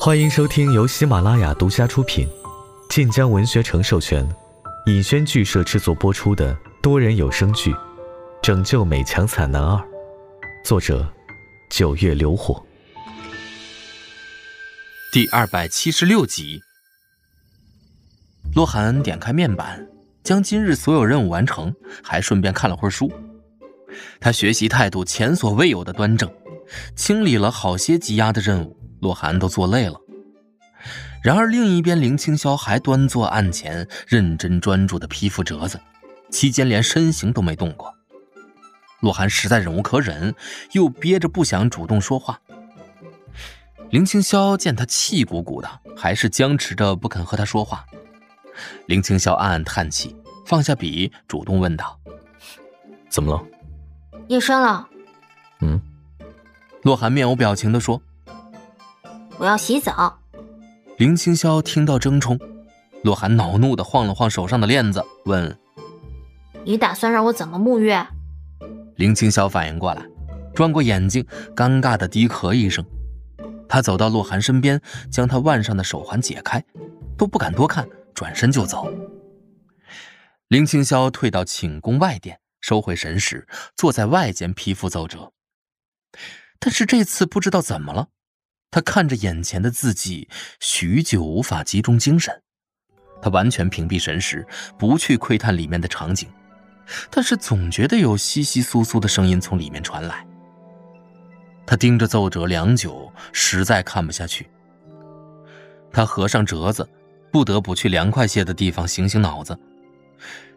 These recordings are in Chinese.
欢迎收听由喜马拉雅独家出品、晋江文学城授权、尹轩剧社制作播出的多人有声剧《拯救美强惨男二》，作者：九月流火，第二百七十六集。洛寒点开面板，将今日所有任务完成，还顺便看了会儿书。他学习态度前所未有的端正，清理了好些积压的任务。洛寒都坐累了，然而另一边林青霄还端坐案前，认真专注的批复折子，期间连身形都没动过。洛寒实在忍无可忍，又憋着不想主动说话。林青霄见他气鼓鼓的，还是僵持着不肯和他说话。林青霄暗暗叹气，放下笔，主动问道：“怎么了？夜深了。”“嗯。”洛寒面无表情的说。我要洗澡。林青霄听到争冲，洛寒恼怒的晃了晃手上的链子，问：“你打算让我怎么沐浴？”林青霄反应过来，转过眼睛，尴尬的低咳一声。他走到洛寒身边，将他腕上的手环解开，都不敢多看，转身就走。林青霄退到寝宫外殿，收回神识，坐在外间批复奏折。但是这次不知道怎么了。他看着眼前的字迹，许久无法集中精神。他完全屏蔽神识，不去窥探里面的场景，但是总觉得有窸窸窣窣的声音从里面传来。他盯着奏折良久，实在看不下去。他合上折子，不得不去凉快些的地方醒醒脑子。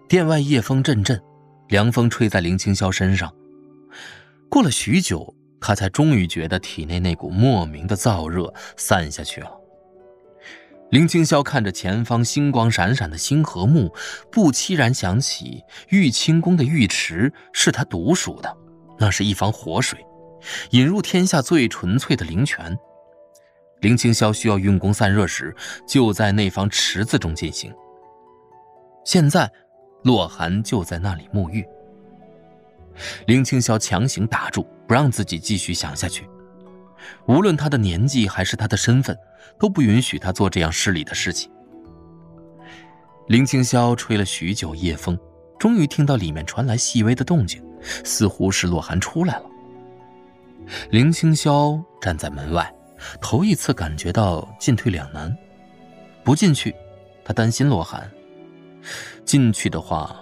殿外夜风阵阵，凉风吹在林青霄身上。过了许久。他才终于觉得体内那股莫名的燥热散下去了。林青霄看着前方星光闪闪的星河墓，不期然想起玉清宫的浴池是他独属的，那是一方活水，引入天下最纯粹的灵泉。林青霄需要运功散热时，就在那方池子中进行。现在，洛寒就在那里沐浴。林青霄强行打住，不让自己继续想下去。无论他的年纪还是他的身份，都不允许他做这样失礼的事情。林青霄吹了许久夜风，终于听到里面传来细微的动静，似乎是洛寒出来了。林青霄站在门外，头一次感觉到进退两难。不进去，他担心洛寒；进去的话，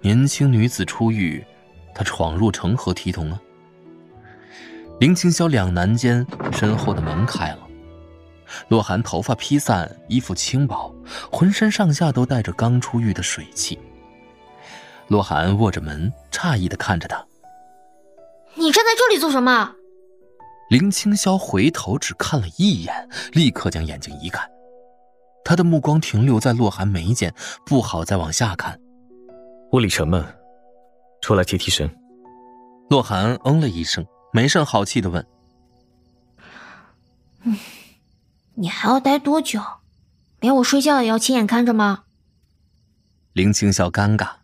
年轻女子出狱。他闯入成何体统啊？林青霄两难间，身后的门开了。洛寒头发披散，衣服轻薄，浑身上下都带着刚出狱的水气。洛寒握着门，诧异的看着他：“你站在这里做什么？”林青霄回头只看了一眼，立刻将眼睛移开。他的目光停留在洛寒眉间，不好再往下看。屋里沉闷。出来提提神。洛寒嗯了一声，没甚好气的问：“嗯，你还要待多久？连我睡觉也要亲眼看着吗？”林青霄尴尬，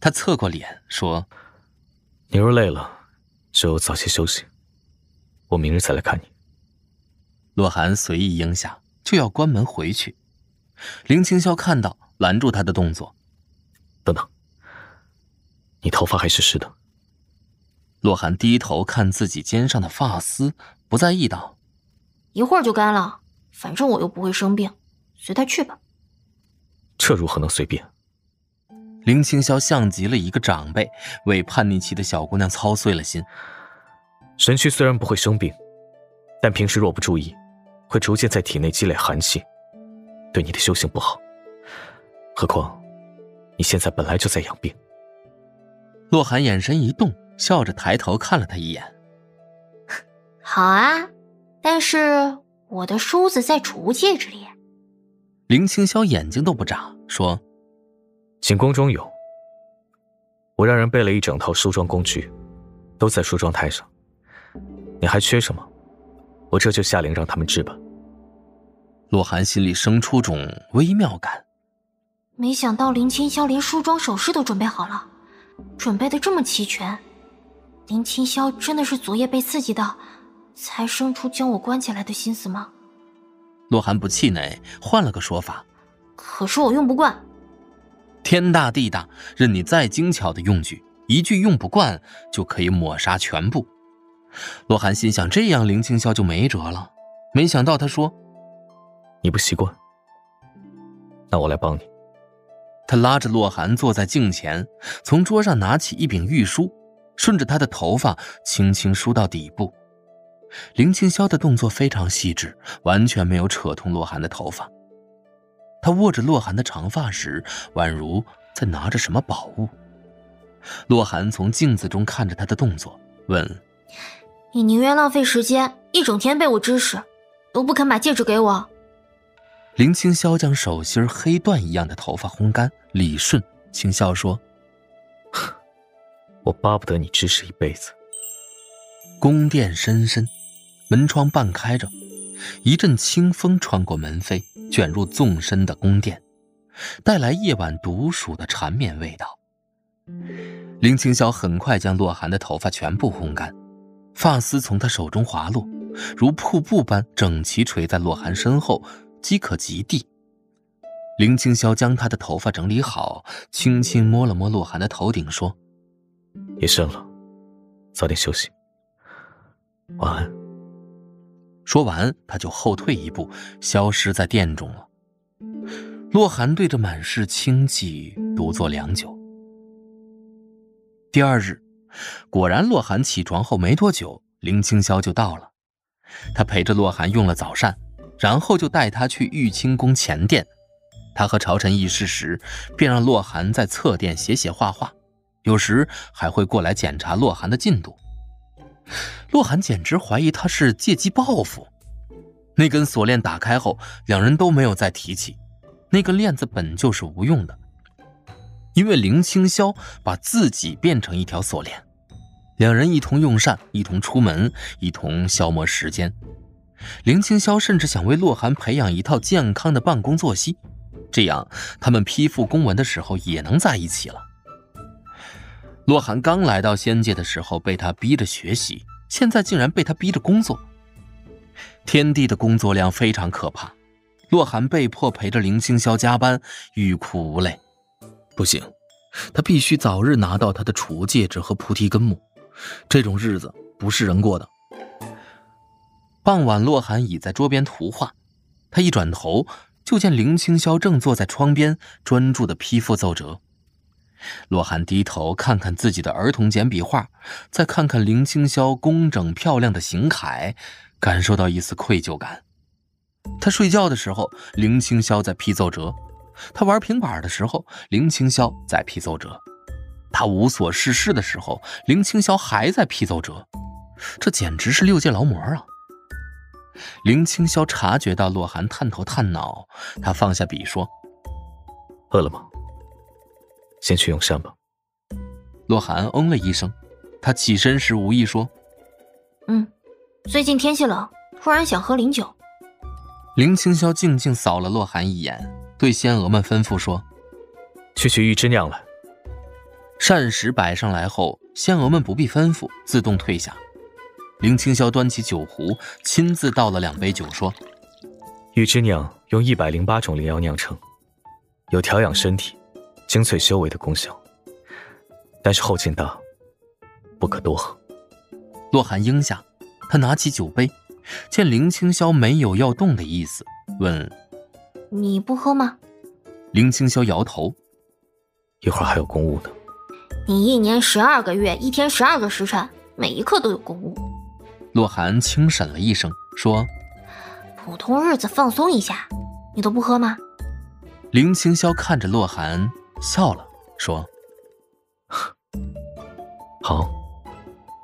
他侧过脸说：“你若累了，就早些休息。我明日再来看你。”洛寒随意应下，就要关门回去。林青霄看到，拦住他的动作：“等等。”你头发还是湿的。洛寒低头看自己肩上的发丝，不在意道：“一会儿就干了，反正我又不会生病，随他去吧。”这如何能随便？林青霄像极了一个长辈，为叛逆期的小姑娘操碎了心。神躯虽然不会生病，但平时若不注意，会逐渐在体内积累寒气，对你的修行不好。何况你现在本来就在养病。洛寒眼神一动，笑着抬头看了他一眼。好啊，但是我的梳子在储物戒指里。林青霄眼睛都不眨，说：“寝宫中有，我让人备了一整套梳妆工具，都在梳妆台上。你还缺什么？我这就下令让他们置办。”洛寒心里生出种微妙感，没想到林青霄连梳妆首饰都准备好了。准备的这么齐全，林清霄真的是昨夜被刺激到，才生出将我关起来的心思吗？洛寒不气馁，换了个说法。可是我用不惯。天大地大，任你再精巧的用具，一句用不惯就可以抹杀全部。洛寒心想，这样林清霄就没辙了。没想到他说：“你不习惯，那我来帮你。”他拉着洛寒坐在镜前，从桌上拿起一柄玉梳，顺着他的头发轻轻梳到底部。林青霄的动作非常细致，完全没有扯痛洛寒的头发。他握着洛寒的长发时，宛如在拿着什么宝物。洛寒从镜子中看着他的动作，问：“你宁愿浪费时间，一整天背我知识，都不肯把戒指给我？”林青霄将手心黑缎一样的头发烘干，理顺，轻笑说：“我巴不得你支持一辈子。”宫殿深深，门窗半开着，一阵清风穿过门扉，卷入纵深的宫殿，带来夜晚独属的缠绵味道。林青霄很快将洛寒的头发全部烘干，发丝从他手中滑落，如瀑布般整齐垂在洛寒身后。饥渴极地，林青霄将他的头发整理好，轻轻摸了摸洛寒的头顶，说：“夜深了，早点休息，晚安。”说完，他就后退一步，消失在殿中了。洛寒对着满是清寂，独坐良久。第二日，果然，洛寒起床后没多久，林青霄就到了。他陪着洛寒用了早膳。然后就带他去玉清宫前殿，他和朝臣议事时，便让洛寒在侧殿写写画画，有时还会过来检查洛寒的进度。洛寒简直怀疑他是借机报复。那根锁链打开后，两人都没有再提起。那个链子本就是无用的，因为林清霄把自己变成一条锁链。两人一同用膳，一同出门，一同消磨时间。林青霄甚至想为洛寒培养一套健康的办公作息，这样他们批复公文的时候也能在一起了。洛寒刚来到仙界的时候被他逼着学习，现在竟然被他逼着工作。天帝的工作量非常可怕，洛寒被迫陪着林青霄加班，欲哭无泪。不行，他必须早日拿到他的储物戒指和菩提根木，这种日子不是人过的。傍晚，洛寒倚在桌边涂画，他一转头就见林青霄正坐在窗边专注的批复奏折。洛寒低头看看自己的儿童简笔画，再看看林青霄工整漂亮的行楷，感受到一丝愧疚感。他睡觉的时候，林青霄在批奏折；他玩平板的时候，林青霄在批奏折；他无所事事的时候，林青霄还在批奏折。这简直是六界劳模啊！林青霄察觉到洛寒探头探脑，他放下笔说：“饿了吗？先去用膳吧。”洛寒嗯了一声，他起身时无意说：“嗯，最近天气冷，突然想喝灵酒。”林青霄静静扫了洛寒一眼，对仙娥们吩咐说：“去取玉芝酿来。”膳食摆上来后，仙娥们不必吩咐，自动退下。林青霄端起酒壶，亲自倒了两杯酒，说：“玉芝酿用一百零八种灵药酿成，有调养身体、精粹修为的功效，但是后劲大，不可多喝。”洛寒应下，他拿起酒杯，见林青霄没有要动的意思，问：“你不喝吗？”林青霄摇头：“一会儿还有公务呢。”你一年十二个月，一天十二个时辰，每一刻都有公务。洛寒轻审了一声，说：“普通日子放松一下，你都不喝吗？”林青霄看着洛寒笑了，说：“好。”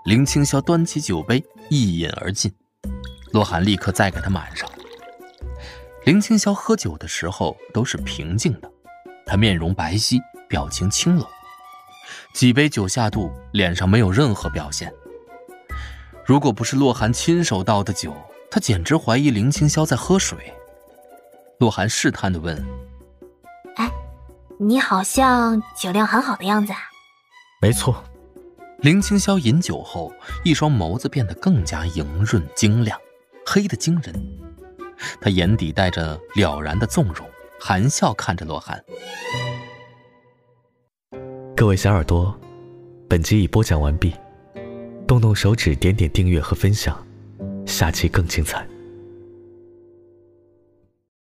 林青霄端起酒杯一饮而尽，洛寒立刻再给他满上。林青霄喝酒的时候都是平静的，他面容白皙，表情清冷，几杯酒下肚，脸上没有任何表现。如果不是洛寒亲手倒的酒，他简直怀疑林青霄在喝水。洛寒试探的问：“哎，你好像酒量很好的样子啊。”“没错。”林青霄饮酒后，一双眸子变得更加莹润晶亮，黑的惊人。他眼底带着了然的纵容，含笑看着洛寒。各位小耳朵，本集已播讲完毕，动动手指点点订阅和分享，下期更精彩。